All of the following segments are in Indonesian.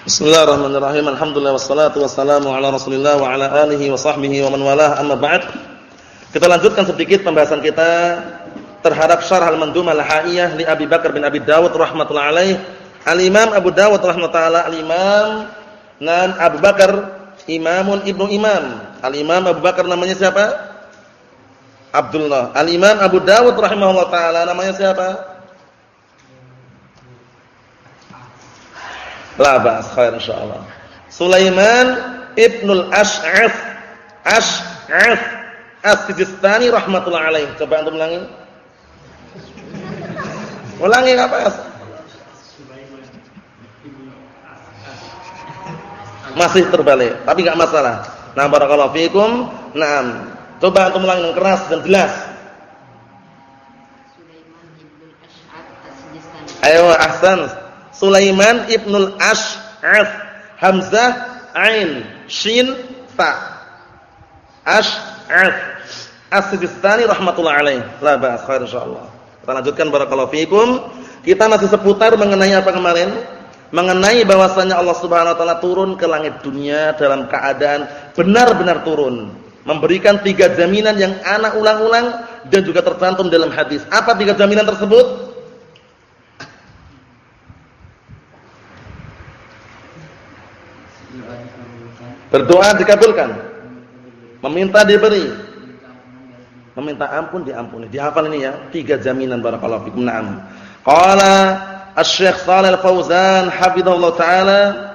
Bismillahirrahmanirrahim. Alhamdulillah wassalatu wassalamu ala Rasulillah wa ala alihi wa sahbihi wa man walah. Amma ba'd. Kita lanjutkan sedikit pembahasan kita terhadap syarah al-mandumah al-haiyah li Abi Bakar bin Abi Dawud rahimatullah alaih. Al-Imam Abu Dawud rahimahullah al-Imam nan Abu Bakar imamun ibnu imam. Al-Imam Abu Bakar namanya siapa? Abdullah. Al-Imam Abu Dawud rahimahullah taala namanya siapa? La ba'as khair insyaallah. Sulaiman Ibnul Ash'af Ash'af As-Sijistani rahmatullah alaih. Coba antum ulangi. Ulangi apa? Masih terbalik, tapi enggak masalah. Nah, barakallahu fikum. Naam. Coba antum ulangi dengan keras dan jelas. Ayo ahsan. Sulaiman ibnul Ash'af. Hamzah Ain Shin Ta. Ash'af. As-Sijistani rahmatullah alaih. La ba'as khair insyaallah. Kita lanjutkan barakallahu fiikum. Kita masih seputar mengenai apa kemarin? Mengenai bahwasanya Allah Subhanahu wa taala turun ke langit dunia dalam keadaan benar-benar turun memberikan tiga jaminan yang anak ulang-ulang dan juga tercantum dalam hadis. Apa tiga jaminan tersebut? Berdoa dikabulkan. Meminta diberi. Meminta ampun diampuni. Dihafal ini ya, tiga jaminan barakallahu fikum. Naam. Qala Asy-Syaikh Shalal Fauzan hafizallahu taala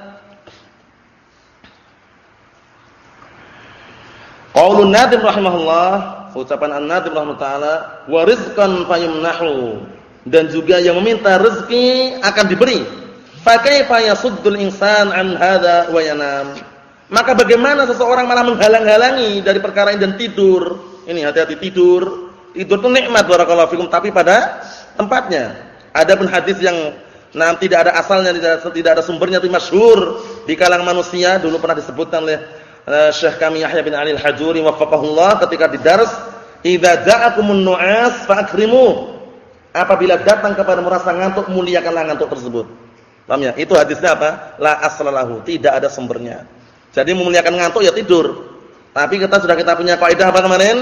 Qaulun Nadim rahimahullah, ucapan An-Nadim rahimahullah taala, wa rizqan fayumnahu. Dan juga yang meminta rezeki akan diberi. Fa yasuddul insan an hadza wa? Maka bagaimana seseorang malah menghalang-halangi dari perkara ini dan tidur? Ini hati-hati tidur. Tidur itu nikmat barakallahu fikum tapi pada tempatnya. Ada pun hadis yang nah tidak ada asalnya tidak, tidak ada sumbernya itu masyhur di kalangan manusia dulu pernah disebutkan oleh uh, Syekh kami Yahya bin Ali Al-Hajuri wafaqahullah ketika di dars, "Idza ja'akumun nu'as fa'akrimu." Apabila datang kepada merasa ngantuk, muliakanlah ngantuk tersebut. Paham ya? Itu hadisnya apa? La aslalahu, tidak ada sumbernya. Jadi memuliakan ngantuk ya tidur. Tapi kita sudah kita punya kaidah apa kemarin?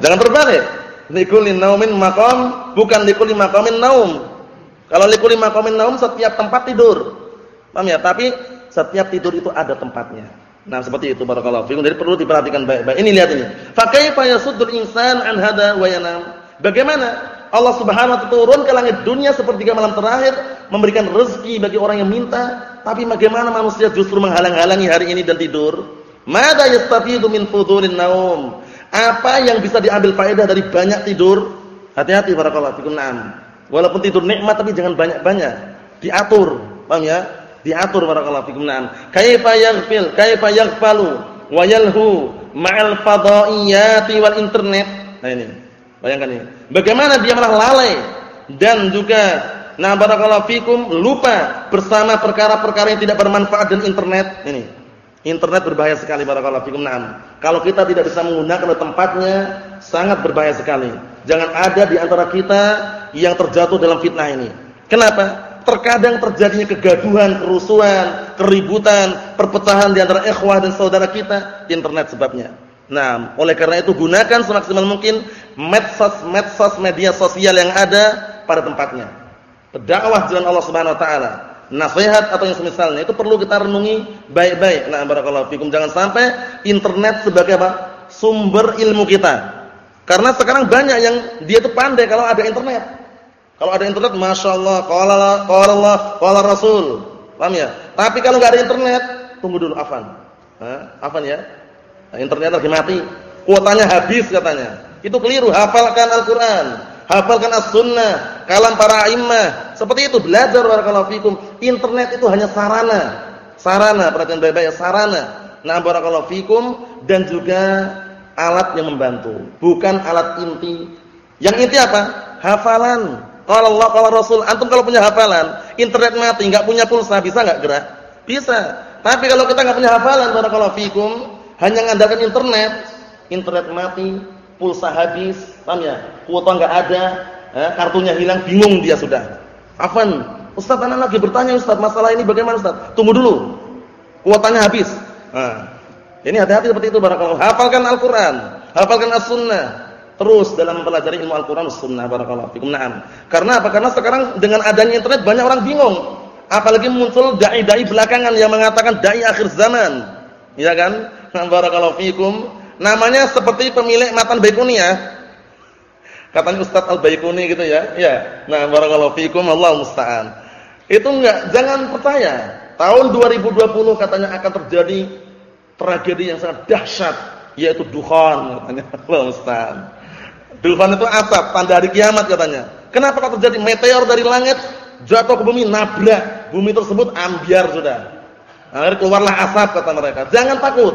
Jangan terbalik. Likulli naumin maqam, bukan likulli maqamin naum. Kalau likuli maqamin naum setiap tempat tidur. Paham ya? Tapi setiap tidur itu ada tempatnya. Nah, seperti itu barakallahu fikum. Jadi perlu diperhatikan baik-baik. Ini lihat ini. Fa kaifa yasuddul insan an hada wa yanam? Bagaimana Allah Subhanahu wa taala turun ke langit dunia sepertiga malam terakhir memberikan rezeki bagi orang yang minta, tapi bagaimana manusia justru menghalang-halangi hari ini dan tidur? Mada yastafidu min fudulin naum? Apa yang bisa diambil faedah dari banyak tidur? Hati-hati barakallahu fikum. Naam. Walaupun tidur nikmat tapi jangan banyak-banyak. Diatur, paham ya? Diatur barakallahu fikum. Naam. Kaifa yaghfil, kaifa yaghfalu wa yalhu ma'al fadaiyati wal internet. Nah ini. Bayangkan ini. Bagaimana dia malah lalai dan juga nah barakallahu fikum lupa bersama perkara-perkara yang tidak bermanfaat dan internet. Ini. Internet berbahaya sekali barakallahu fikum. Naam. Kalau kita tidak bisa menggunakan tempatnya sangat berbahaya sekali. Jangan ada di antara kita yang terjatuh dalam fitnah ini. Kenapa? Terkadang terjadinya kegaduhan, kerusuhan, keributan, perpecahan di antara ikhwah dan saudara kita, internet sebabnya. Nah, oleh karena itu gunakan semaksimal mungkin medsos-medsos media sosial yang ada pada tempatnya. Berdakwah jalan Allah Subhanahu wa taala. Nasihat atau yang semisalnya itu perlu kita renungi baik-baik. Nah, barakallahu fikum jangan sampai internet sebagai apa? sumber ilmu kita. Karena sekarang banyak yang dia itu pandai kalau ada internet. Kalau ada internet, masya Allah, qala Allah, qala Rasul. Paham ya? Tapi kalau nggak ada internet, tunggu dulu afan. Hah? Afan ya? Internet lagi mati, kuotanya habis katanya. Itu keliru, hafalkan Al-Qur'an, hafalkan As-Sunnah, kalam para imam. Seperti itu belajar barakallahu fikum. Internet itu hanya sarana. Sarana, perhatian baik-baik ya, sarana. Nah, barakallahu fikum dan juga alat yang membantu, bukan alat inti. Yang inti apa? Hafalan. Kalau Allah, kalau Rasul, antum kalau punya hafalan, internet mati, enggak punya pulsa, bisa enggak gerak? Bisa. Tapi kalau kita enggak punya hafalan, barakallahu fikum, hanya mengandalkan internet, internet mati, pulsa habis, paham ya? Kuota enggak ada, eh, kartunya hilang, bingung dia sudah. Afan, Ustaz anak lagi bertanya Ustaz, masalah ini bagaimana Ustaz? Tunggu dulu. Kuotanya habis. Nah, ini hati-hati seperti itu barakallahu. Hafalkan Al-Qur'an, hafalkan As-Sunnah. Terus dalam mempelajari ilmu Al-Qur'an dan Sunnah barakallahu fikum. Naam. Karena apa? Karena sekarang dengan adanya internet banyak orang bingung. Apalagi muncul dai-dai belakangan yang mengatakan dai akhir zaman. Ya kan? Barakallahu fikum. Namanya seperti pemilik matan baikuni ya. Katanya Ustaz Al-Baikuni gitu ya. Ya. Nah, barakallahu fikum Allah musta'an. Itu enggak jangan percaya. Tahun 2020 katanya akan terjadi tragedi yang sangat dahsyat yaitu duhan katanya Allah musta'an. Duhan itu asap tanda hari kiamat katanya. Kenapa kok terjadi meteor dari langit jatuh ke bumi nabrak bumi tersebut ambiar sudah. Akhirnya keluarlah asap kata mereka. Jangan takut.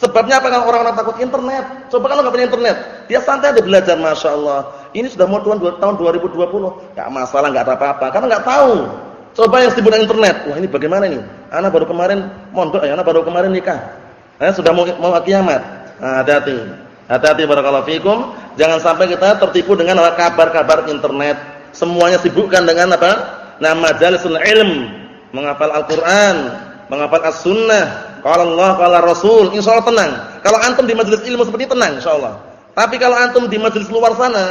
Sebabnya apa kalau orang-orang takut internet? Coba kalau nggak punya internet, dia santai ada belajar, masya Allah. Ini sudah mau tahun tahun 2020, nggak masalah, nggak ada apa-apa, karena nggak tahu. Coba yang sibuk dengan internet, wah ini bagaimana ini? Anak baru kemarin mondok ya, anak baru kemarin nikah, eh, sudah mau mau kiamat. Nah, hati-hati, hati-hati barakallahu fikum. Jangan sampai kita tertipu dengan kabar-kabar internet. Semuanya sibukkan dengan apa? Nama majalisul ilm, menghafal Al-Qur'an, menghafal As-Sunnah, Qala Allah, qala Rasul, insyaallah tenang. Kalau antum di majelis ilmu seperti ini tenang insyaallah. Tapi kalau antum di majelis luar sana,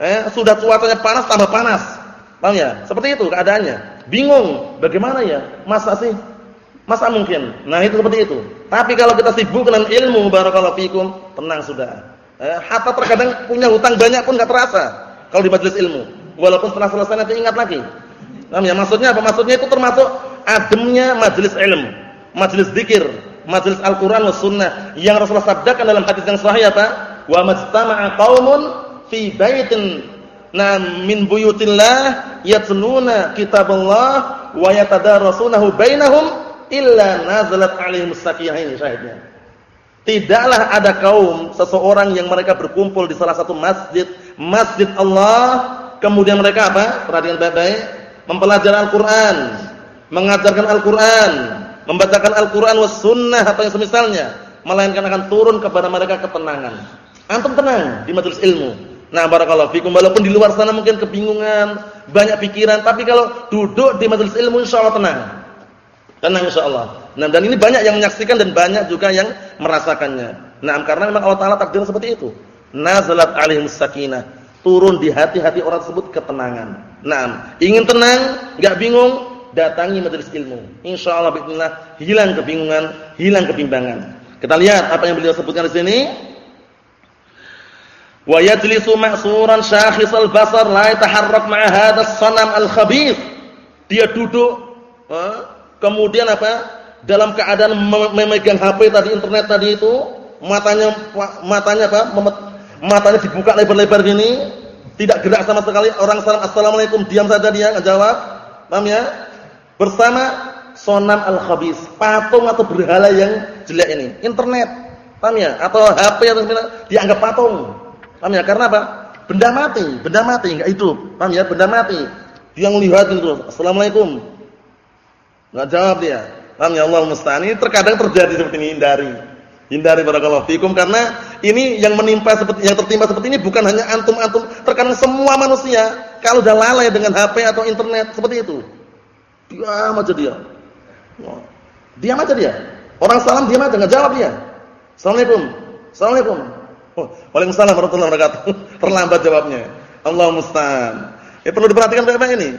eh sudah cuacanya panas tambah panas. Paham ya? Seperti itu keadaannya. Bingung, bagaimana ya? Masa sih? Masa mungkin? Nah, itu seperti itu. Tapi kalau kita sibuk dengan ilmu barakallahu fikum, tenang sudah. Eh, hatta terkadang punya hutang banyak pun enggak terasa kalau di majelis ilmu. Walaupun setelah selesai nanti ingat lagi. Paham ya? Maksudnya apa? Maksudnya itu termasuk ademnya majelis ilmu majelis zikir, majelis Al-Qur'an was sunnah yang Rasulullah sabdakan dalam hadis yang sahih apa? Wa majtama'a qaumun fi baitin na min buyutillah yatluna kitaballah wa yatadarasunahu bainahum illa nazalat alaihim sakinah ini syahidnya. Tidaklah ada kaum seseorang yang mereka berkumpul di salah satu masjid, masjid Allah, kemudian mereka apa? Perhatikan baik-baik, mempelajari Al-Qur'an, mengajarkan Al-Qur'an, membacakan Al-Qur'an was sunnah atau yang semisalnya, melainkan akan turun kepada mereka ketenangan. Antum tenang di majelis ilmu. Nah, barakallahu fikum walaupun di luar sana mungkin kebingungan, banyak pikiran, tapi kalau duduk di majelis ilmu insyaallah tenang. Tenang insyaallah. Nah, dan ini banyak yang menyaksikan dan banyak juga yang merasakannya. Nah, karena memang Allah Taala takdir seperti itu. Nazalat alaihim sakinah. Turun di hati-hati orang tersebut ketenangan. Nah, ingin tenang, enggak bingung, datangi majelis ilmu. Insyaallah bismillah hilang kebingungan, hilang kebimbangan. Kita lihat apa yang beliau sebutkan di sini. Wa yajlisu ma'suran syakhis al-basar la yataharrak ma'a hadha as-sanam al-khabith. Dia duduk kemudian apa? Dalam keadaan memegang HP tadi internet tadi itu, matanya matanya apa? Matanya dibuka lebar-lebar gini, tidak gerak sama sekali. Orang salam assalamualaikum, diam saja dia enggak jawab. Paham ya? Bersama sonam al-khabis, patung atau berhala yang jelek ini. Internet, paham ya? Atau HP atau dianggap patung. Paham ya? Karena apa? Benda mati, benda mati enggak hidup. Paham ya? Benda mati. Dia ngelihat itu, "Assalamualaikum." Enggak jawab dia. Paham ya? Allah musta'an. Ini terkadang terjadi seperti ini, hindari. Hindari barakallahu fikum karena ini yang menimpa seperti yang tertimpa seperti ini bukan hanya antum-antum, terkadang semua manusia kalau sudah lalai dengan HP atau internet seperti itu. Diam aja dia. Diam aja dia. Orang salam diam aja, enggak jawab dia. Assalamualaikum. Assalamualaikum. Oh, Waalaikumsalam warahmatullahi wabarakatuh. Terlambat jawabnya. Allah musta'an. Ya perlu diperhatikan baik-baik ini.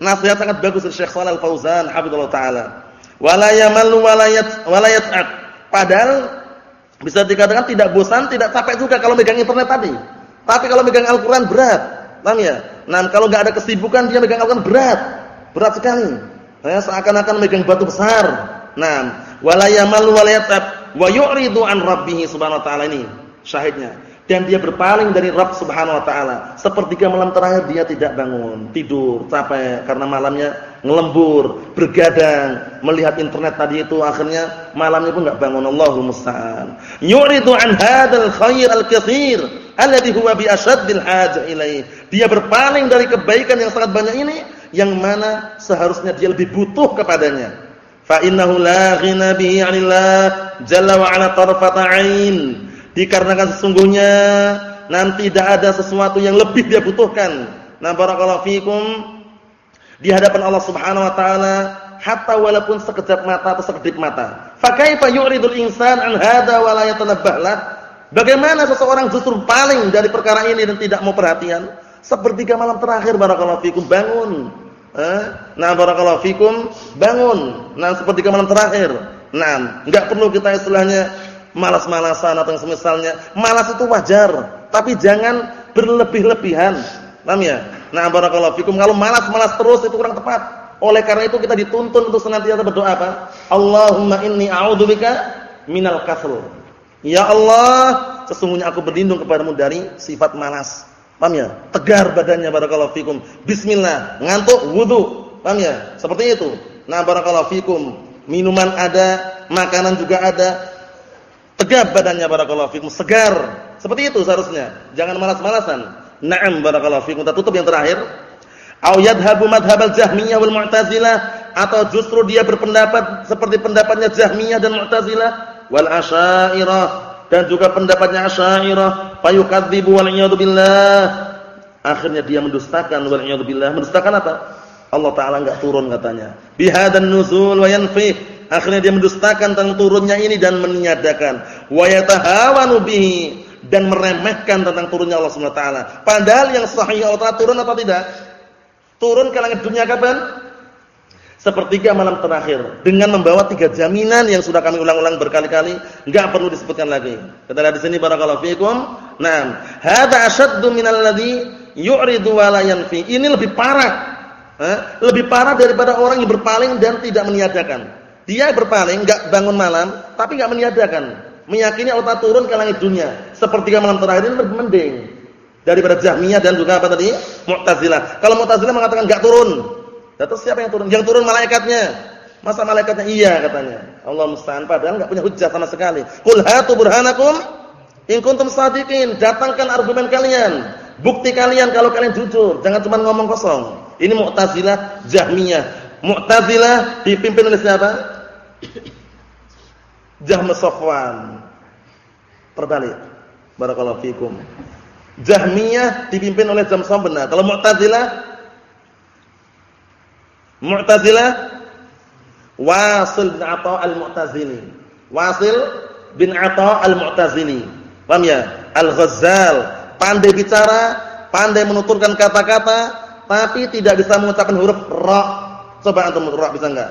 Nasihat sangat bagus dari Syekh Shalal Fauzan hafizallahu taala. Wala yamallu wala yat'ab. Padahal bisa dikatakan tidak bosan, tidak capek juga kalau megang internet tadi. Tapi kalau megang Al-Qur'an berat. Paham ya? Nah, kalau enggak ada kesibukan dia megang Al-Qur'an berat. Berat sekali. Ya, seakan-akan megang batu besar. Nah, wala yamalu wala yatab wa yu'ridu an rabbih subhanahu wa ta'ala ini syahidnya. Dan dia berpaling dari Rabb Subhanahu wa taala. Sepertiga malam terakhir dia tidak bangun, tidur, capek karena malamnya ngelembur, bergadang, melihat internet tadi itu akhirnya malamnya pun enggak bangun. Allahumma musta'an. Yu'ridu an hadzal khair al-katsir alladhi huwa bi ashaddil hajah ilaih. Dia berpaling dari kebaikan yang sangat banyak ini yang mana seharusnya dia lebih butuh kepadanya. Fa innahu la ghina bihi 'anillah jalla wa 'ala tarfata 'ain. Dikarenakan sesungguhnya nanti tidak ada sesuatu yang lebih dia butuhkan Nah, barakallahu fikum di hadapan Allah Subhanahu wa taala hatta walaupun sekejap mata atau sekedip mata. Fa kaifa yu'ridul insan an hadza wa la yatanabbah Bagaimana seseorang justru paling dari perkara ini dan tidak mau perhatian? Sepertiga malam terakhir barakallahu fikum bangun. Eh? Nah, barakallahu fikum bangun. Nah, sepertiga malam terakhir. Nah, enggak perlu kita istilahnya malas-malasan atau semisalnya. Malas itu wajar, tapi jangan berlebih-lebihan. Paham ya? Nah, barakallahu fikum kalau malas-malas terus itu kurang tepat. Oleh karena itu kita dituntun untuk senantiasa berdoa apa? Allahumma inni a'udzubika minal kasal. Ya Allah, sesungguhnya aku berlindung kepadamu dari sifat malas. Paham ya? Tegar badannya barakallahu fikum. Bismillah, ngantuk wudu. Paham ya? Seperti itu. Nah, barakallahu fikum. Minuman ada, makanan juga ada. Tegap badannya barakallahu fikum, segar. Seperti itu seharusnya. Jangan malas-malasan. Naam barakallahu fikum. Kita tutup yang terakhir. Au yadhhabu madhhabal Jahmiyah wal Mu'tazilah atau justru dia berpendapat seperti pendapatnya Jahmiyah dan Mu'tazilah wal Asy'ariyah dan juga pendapatnya Asy'ariyah fayukadzibu wal billah. Akhirnya dia mendustakan wal billah. Mendustakan apa? Allah taala enggak turun katanya. Bihadan nuzul wa yanfi. Akhirnya dia mendustakan tentang turunnya ini dan meniadakan. Wa yatahawanu bihi. Dan meremehkan tentang turunnya Allah Subhanahu wa taala. Padahal yang sahih Allah turun atau tidak? Turun ke langit dunia kapan sepertiga malam terakhir dengan membawa tiga jaminan yang sudah kami ulang-ulang berkali-kali, enggak perlu disebutkan lagi. Kita lihat di sini barakallahu fiikum. Naam, hadza ashaddu minal ladzi yu'ridu wa la yanfi. Ini lebih parah. Eh? Lebih parah daripada orang yang berpaling dan tidak meniadakan. Dia berpaling, enggak bangun malam, tapi enggak meniadakan. Meyakini Allah turun ke langit dunia. Sepertiga malam terakhir ini lebih mending daripada Jahmiyah dan juga apa tadi? Mu'tazilah. Kalau Mu'tazilah mengatakan enggak turun, Terus siapa yang turun? Yang turun malaikatnya. Masa malaikatnya iya katanya. Allah musta'an padahal enggak punya hujjah sama sekali. Qul hatu burhanakum in kuntum. Datangkan argumen kalian, bukti kalian kalau kalian jujur. Jangan cuma ngomong kosong. Ini Mu'tazilah, Jahmiyah. Mu'tazilah dipimpin oleh siapa? Jahm Safwan. Terbalik. Barakallahu fikum. Jahmiyah dipimpin oleh Safwan benar. Kalau Mu'tazilah Mu'tazilah Wasil bin Atha al-Mu'tazili. Wasil bin Atha al-Mu'tazili. Paham ya? Al-Ghazzal, pandai bicara, pandai menuturkan kata-kata, tapi tidak bisa mengucapkan huruf ra. Coba antum ra bisa enggak?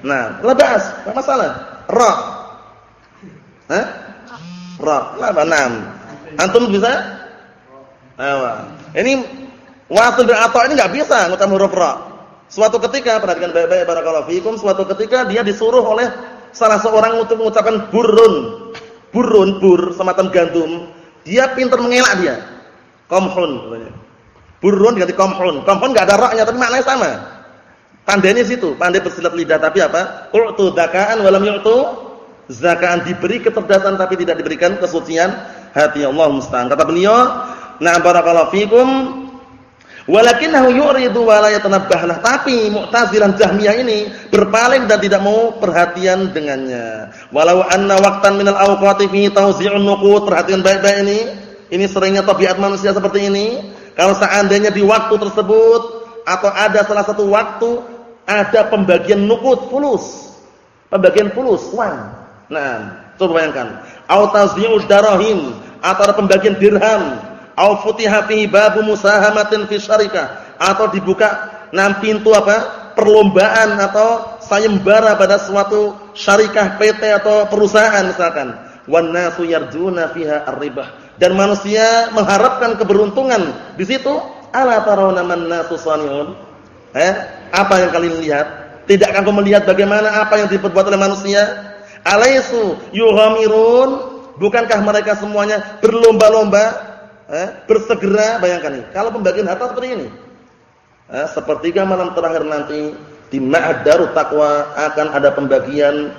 Nah, lebas, enggak masalah. Ra. Hah? Ra. Laba enam. Antum bisa? Ayo. Ini Wasil bin Atha ini enggak bisa ngucap huruf ra. Suatu ketika perhatikan baik-baik barakallahu fikum, suatu ketika dia disuruh oleh salah seorang untuk mengucapkan burun. Burun, bur semacam gandum. Dia pintar mengelak dia. Komhun namanya. Burun diganti komhun. Komhun enggak ada ra-nya tapi maknanya sama. Pandainya situ, pandai bersilat lidah tapi apa? U'tu zakaan walam yu'tu zakaan diberi kecerdasan tapi tidak diberikan kesucian hati Allah musta'an. Kata beliau, "Na'am barakallahu fikum." Walakinahu yu'ridu wa la yatanabbah Tapi Mu'tazilah Jahmiyah ini berpaling dan tidak mau perhatian dengannya. Walau anna waqtan minal awqati fi tawzi'un nuqud. Perhatikan baik-baik ini. Ini seringnya tabiat manusia seperti ini. Kalau seandainya di waktu tersebut atau ada salah satu waktu ada pembagian nuqud fulus. Pembagian fulus uang. Nah, coba bayangkan. Au tawzi'ud atau ada pembagian dirham au futiha fihi babu musahamatin fi syarikah atau dibuka enam pintu apa? perlombaan atau sayembara pada suatu syarikah PT atau perusahaan misalkan. Wan nasu yarjuna fiha ar-ribah. Dan manusia mengharapkan keberuntungan di situ. Ala tarawna man nasu sanihun? Eh, apa yang kalian lihat? Tidakkah kamu melihat bagaimana apa yang diperbuat oleh manusia? Alaisu yuhamirun? Bukankah mereka semuanya berlomba-lomba eh, bersegera bayangkan ini. Kalau pembagian harta seperti ini. Eh, sepertiga malam terakhir nanti di Ma'ad Darut Taqwa akan ada pembagian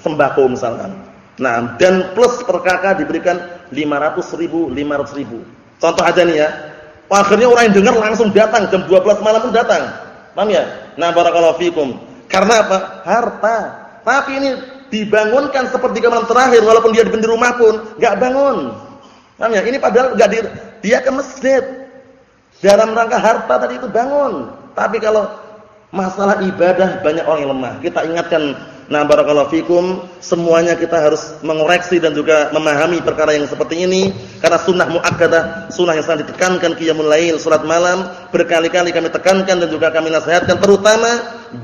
sembako misalkan. Nah, dan plus per kakak diberikan 500 ribu, 500 ribu. Contoh aja nih ya. Akhirnya orang yang dengar langsung datang jam 12 malam pun datang. Paham ya? Nah, barakallahu fikum. Karena apa? Harta. Tapi ini dibangunkan sepertiga malam terakhir walaupun dia di rumah pun enggak bangun. Paham ya? Ini padahal enggak di, dia ke masjid. Dalam rangka harta tadi itu bangun. Tapi kalau masalah ibadah banyak orang yang lemah. Kita ingatkan Nah, barakallahu fikum, semuanya kita harus mengoreksi dan juga memahami perkara yang seperti ini karena sunnah muakkadah, sunnah yang sangat ditekankan qiyamul lail, salat malam, berkali-kali kami tekankan dan juga kami nasihatkan terutama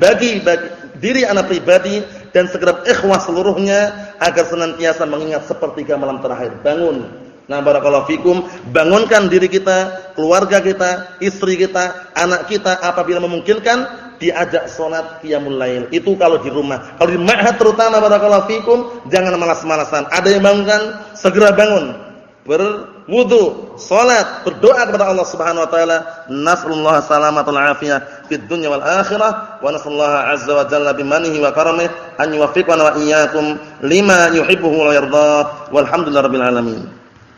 bagi, bagi diri anak pribadi dan segera ikhwah seluruhnya agar senantiasa mengingat sepertiga malam terakhir. Bangun. Nah, barakallahu fikum, bangunkan diri kita, keluarga kita, istri kita, anak kita apabila memungkinkan diajak sholat qiyamul lail. Itu kalau di rumah. Kalau di ma'had terutama barakallahu fikum, jangan malas-malasan. Ada yang bangunkan, segera bangun. Berwudu, sholat, berdoa kepada Allah Subhanahu wa taala. Nasrullah salamatul afiyah fid dunya wal akhirah wa nasallahu azza wa jalla bimanihi wa karamih an yuwaffiqana wa iyyakum lima yuhibbuhu wa yardah. Walhamdulillahirabbil alamin.